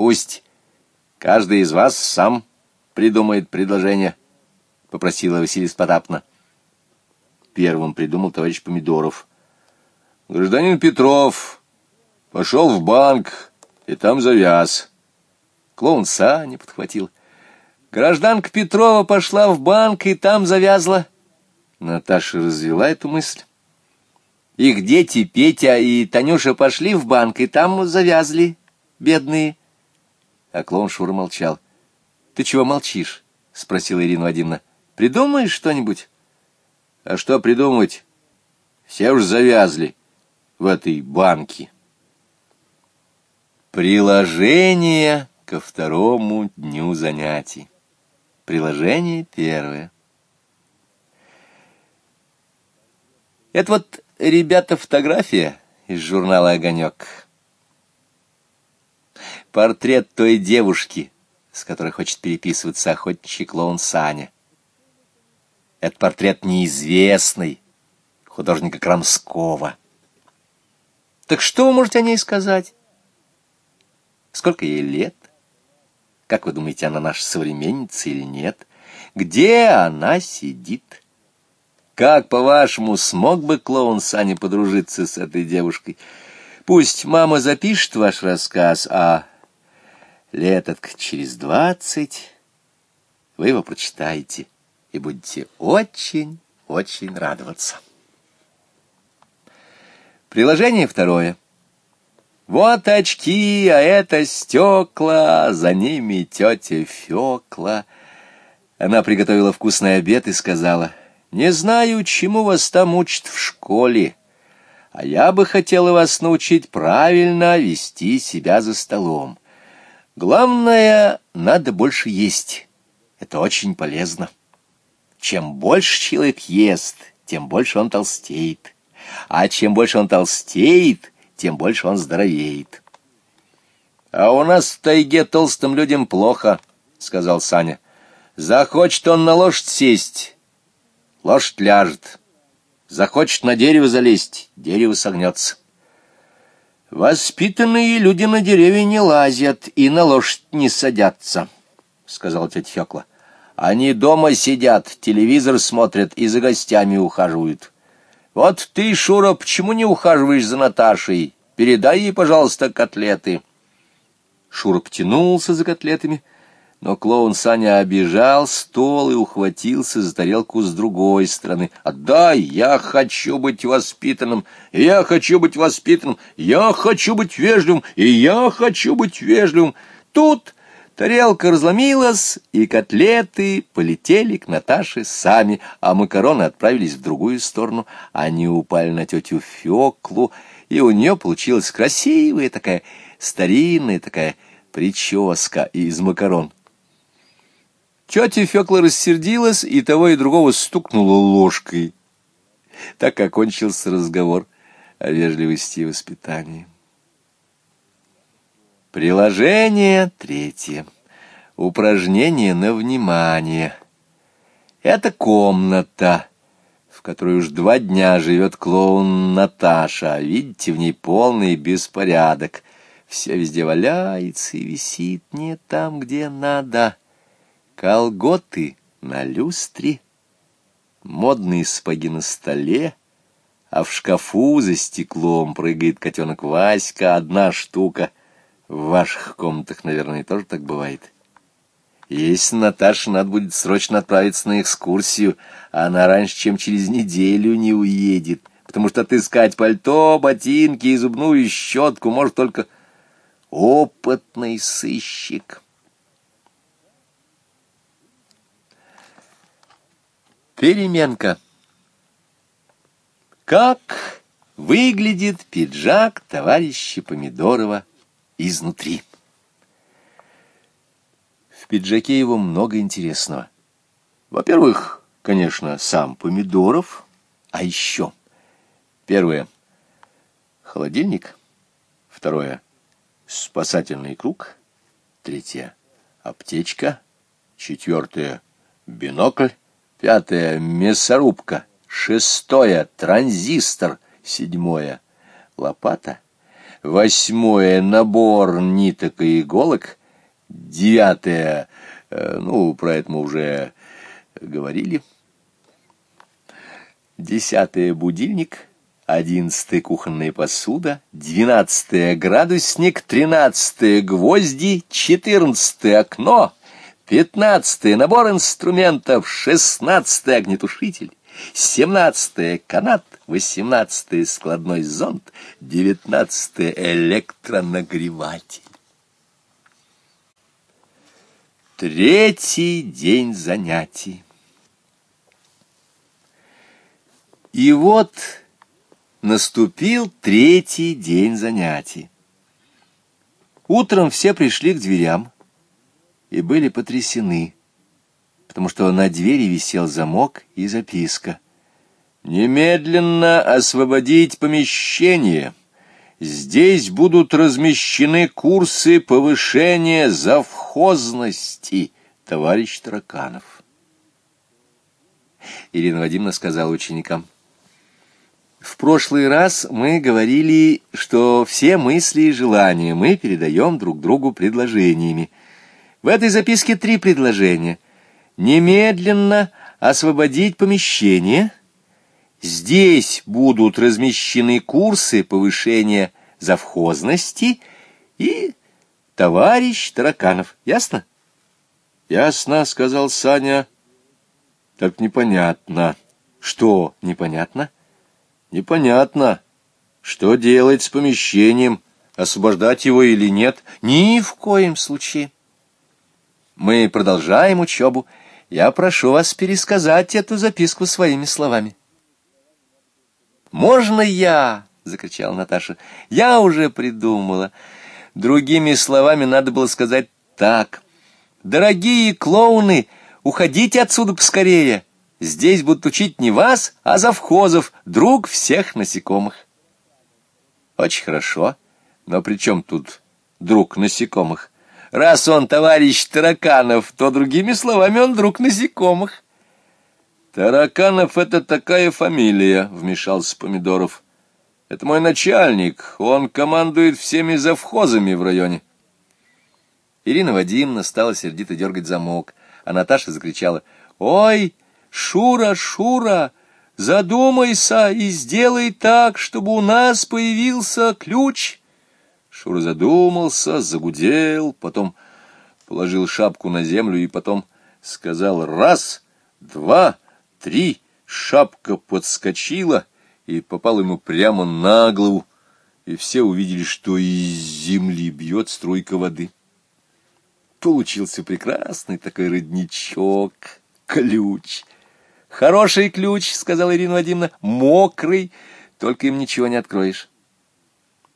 Пусть каждый из вас сам придумает предложение, — попросила Василиса Потапна. Первым придумал товарищ Помидоров. Гражданин Петров пошел в банк и там завяз. Клоун Саня подхватил. Гражданка Петрова пошла в банк и там завязла. Наташа развела эту мысль. Их дети Петя и Танюша пошли в банк и там завязли, бедные. А клоун Шура молчал. — Ты чего молчишь? — спросила Ирина Вадимовна. — Придумаешь что-нибудь? — А что придумать? Все уж завязли в этой банке. Приложение ко второму дню занятий. Приложение первое. Это вот, ребята, фотография из журнала «Огонек». Портрет той девушки, с которой хочет переписываться охотничий клоун Саня. Это портрет неизвестный, художника Крамского. Так что вы можете о ней сказать? Сколько ей лет? Как вы думаете, она наша современница или нет? Где она сидит? Как, по-вашему, смог бы клоун Саня подружиться с этой девушкой? Пусть мама запишет ваш рассказ, а леток через двадцать вы его прочитаете и будете очень-очень радоваться. Приложение второе. Вот очки, а это стекла, за ними тетя Фекла. Она приготовила вкусный обед и сказала, «Не знаю, чему вас там учат в школе, а я бы хотела вас научить правильно вести себя за столом. Главное, надо больше есть. Это очень полезно. Чем больше человек ест, тем больше он толстеет. А чем больше он толстеет, тем больше он здоровеет. — А у нас в тайге толстым людям плохо, — сказал Саня. — Захочет он на лошадь сесть, лошадь ляжет. Захочет на дерево залезть, дерево согнется. «Воспитанные люди на деревья не лазят и на лошадь не садятся», — сказал тетя Фёкла. «Они дома сидят, телевизор смотрят и за гостями ухаживают. Вот ты, Шура, почему не ухаживаешь за Наташей? Передай ей, пожалуйста, котлеты. Шура потянулся за котлетами, но клоун Саня обижал стол и ухватился за тарелку с другой стороны. «Отдай! Я хочу быть воспитанным! Я хочу быть воспитанным! Я хочу быть вежливым! И я хочу быть вежливым!» Тут Тарелка разломилась, и котлеты полетели к Наташе сами, а макароны отправились в другую сторону. Они упали на тетю Феклу, и у нее получилась красивая такая, старинная такая прическа из макарон. Тетя Фекла рассердилась, и того и другого стукнула ложкой. Так окончился разговор о вежливости и воспитании. Приложение третье. Упражнение на внимание. Это комната, в которой уж два дня живет клоун Наташа. Видите, в ней полный беспорядок. Все везде валяется и висит не там, где надо. Колготы на люстре, модные спаги на столе, а в шкафу за стеклом прыгает котенок Васька, одна штука — в ваших комнатах, наверное, тоже так бывает. Если Наташе надо будет срочно отправиться на экскурсию, а она раньше, чем через неделю не уедет, потому что отыскать пальто, ботинки и зубную щетку может только опытный сыщик. Переменка. Как выглядит пиджак товарища Помидорова изнутри. В пиджаке его много интересного. Во-первых, конечно, сам Помидоров, а еще первое — холодильник, второе — спасательный круг, третье — аптечка, четвертое — бинокль, пятое — мясорубка, шестое — транзистор, седьмое — лопата — Восьмое — набор ниток и иголок. Девятое — э, ну, про это мы уже говорили. Десятое — будильник. Одиннадцатое — кухонная посуда. Двенадцатое — градусник. Тринадцатое — гвозди. Четырнадцатое — окно. Пятнадцатое — набор инструментов. Шестнадцатое — огнетушитель. Семнадцатое — канат. Восемнадцатое — складной зонт. Девятнадцатое — электронагреватель. Третий день занятий. И вот наступил третий день занятий. Утром все пришли к дверям и были потрясены, потому что на двери висел замок и записка. «Немедленно освободить помещение. Здесь будут размещены курсы повышения завхозности, товарищ Тараканов». Ирина Вадимовна сказала ученикам — в прошлый раз мы говорили, что все мысли и желания мы передаем друг другу предложениями. В этой записке три предложения. Немедленно освободить помещение. Здесь будут размещены курсы повышения завхозности и товарищ Тараканов. Ясно? Ясно, сказал Саня. Так непонятно. Что непонятно? — Непонятно, что делать с помещением, освобождать его или нет. Ни в коем случае. Мы продолжаем учебу. Я прошу вас пересказать эту записку своими словами. «Можно я?» — закричала Наташа. «Я уже придумала. Другими словами надо было сказать так. Дорогие клоуны, уходите отсюда поскорее!» Здесь будут учить не вас, а завхозов, друг всех насекомых. Очень хорошо, но при чем тут друг насекомых? Раз он товарищ тараканов, то, другими словами, он друг насекомых. Тараканов — это такая фамилия, — вмешался Помидоров. Это мой начальник, он командует всеми завхозами в районе. Ирина Вадимовна стала сердито дергать замок, а Наташа закричала «Ой!» «Шура, Шура, задумайся и сделай так, чтобы у нас появился ключ». Шура задумался, загудел, потом положил шапку на землю и потом сказал «раз, два, три». Шапка подскочила и попала ему прямо на голову, и все увидели, что из земли бьет струйка воды. Получился прекрасный такой родничок, ключ — Хороший ключ, — сказала Ирина Вадимовна, — мокрый, только им ничего не откроешь.